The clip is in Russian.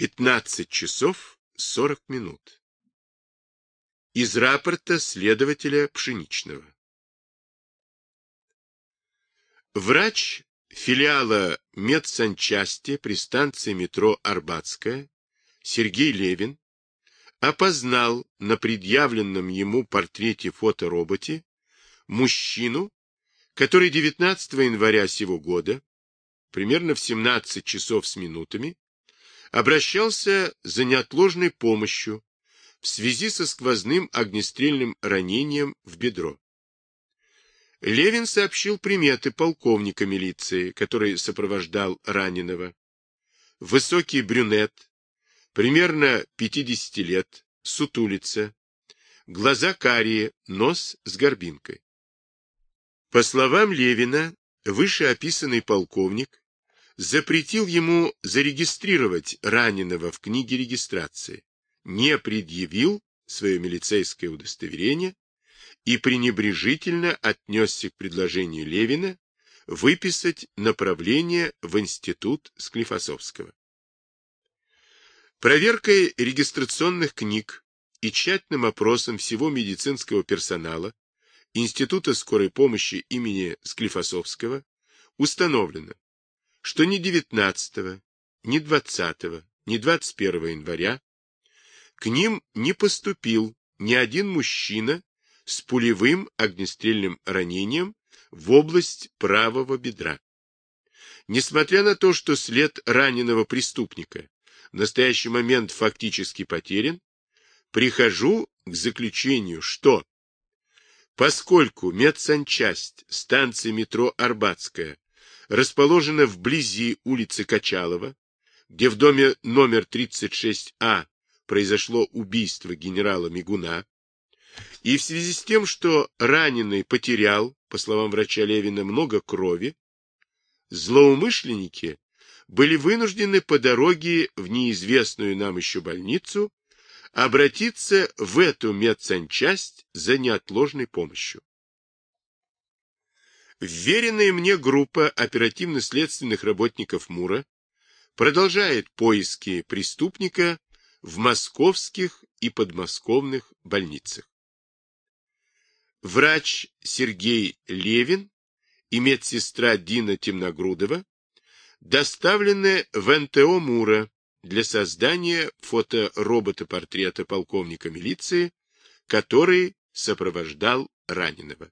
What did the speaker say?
15 часов 40 минут. Из рапорта следователя Пшеничного. Врач филиала медсанчасти при станции метро Арбатская Сергей Левин опознал на предъявленном ему портрете фотороботе мужчину, который 19 января сего года, примерно в 17 часов с минутами, обращался за неотложной помощью в связи со сквозным огнестрельным ранением в бедро. Левин сообщил приметы полковника милиции, который сопровождал раненого. Высокий брюнет, примерно 50 лет, сутулица, глаза карие, нос с горбинкой. По словам Левина, вышеописанный полковник запретил ему зарегистрировать раненого в книге регистрации, не предъявил свое милицейское удостоверение и пренебрежительно отнесся к предложению Левина выписать направление в институт Склифосовского. Проверкой регистрационных книг и тщательным опросом всего медицинского персонала Института скорой помощи имени Склифосовского установлено, что ни 19, ни 20, ни 21 января к ним не поступил ни один мужчина с пулевым огнестрельным ранением в область правого бедра. Несмотря на то, что след раненого преступника в настоящий момент фактически потерян, прихожу к заключению, что поскольку медсанчасть станции метро Арбатская расположена вблизи улицы Качалова, где в доме номер 36А произошло убийство генерала Мигуна, и в связи с тем, что раненый потерял, по словам врача Левина, много крови, злоумышленники были вынуждены по дороге в неизвестную нам еще больницу обратиться в эту медсанчасть за неотложной помощью. Вверенная мне группа оперативно-следственных работников МУРа продолжает поиски преступника в московских и подмосковных больницах. Врач Сергей Левин и медсестра Дина Темногрудова доставлены в НТО МУРа для создания фоторобота-портрета полковника милиции, который сопровождал раненого.